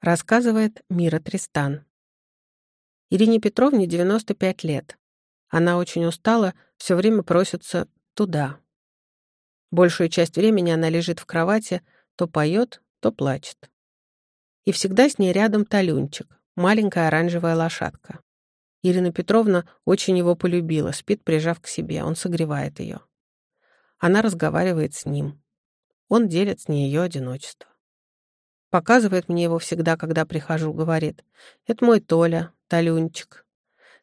Рассказывает Мира Тристан. Ирине Петровне 95 лет. Она очень устала, все время просится туда. Большую часть времени она лежит в кровати, то поет, то плачет. И всегда с ней рядом Талюнчик, маленькая оранжевая лошадка. Ирина Петровна очень его полюбила, спит, прижав к себе, он согревает ее. Она разговаривает с ним. Он делит с ней ее одиночество. Показывает мне его всегда, когда прихожу, говорит. «Это мой Толя, Толюнчик».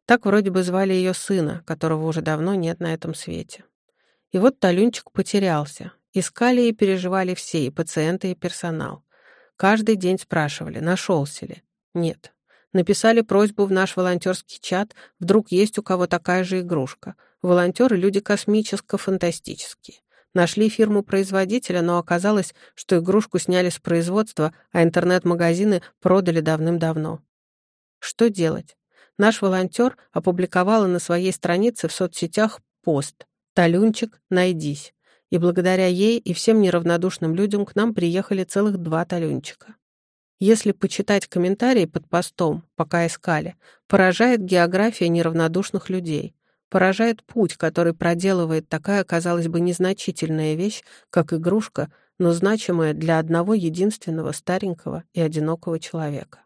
Так вроде бы звали ее сына, которого уже давно нет на этом свете. И вот Толюнчик потерялся. Искали и переживали все, и пациенты, и персонал. Каждый день спрашивали, нашелся ли. Нет. Написали просьбу в наш волонтерский чат, вдруг есть у кого такая же игрушка. Волонтеры — люди космическо-фантастические. Нашли фирму-производителя, но оказалось, что игрушку сняли с производства, а интернет-магазины продали давным-давно. Что делать? Наш волонтер опубликовала на своей странице в соцсетях пост «Талюнчик, найдись». И благодаря ей и всем неравнодушным людям к нам приехали целых два талюнчика. Если почитать комментарии под постом, пока искали, поражает география неравнодушных людей. Поражает путь, который проделывает такая, казалось бы, незначительная вещь, как игрушка, но значимая для одного единственного старенького и одинокого человека.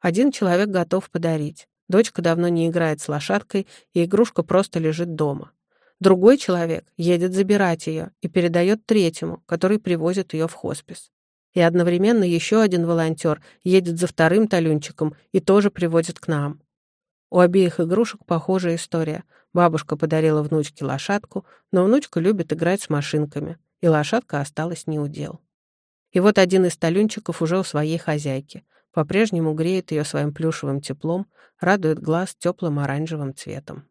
Один человек готов подарить. Дочка давно не играет с лошадкой, и игрушка просто лежит дома. Другой человек едет забирать ее и передает третьему, который привозит ее в хоспис. И одновременно еще один волонтер едет за вторым талюнчиком и тоже приводит к нам. У обеих игрушек похожая история. Бабушка подарила внучке лошадку, но внучка любит играть с машинками, и лошадка осталась не у дел. И вот один из талюнчиков уже у своей хозяйки. По-прежнему греет ее своим плюшевым теплом, радует глаз теплым оранжевым цветом.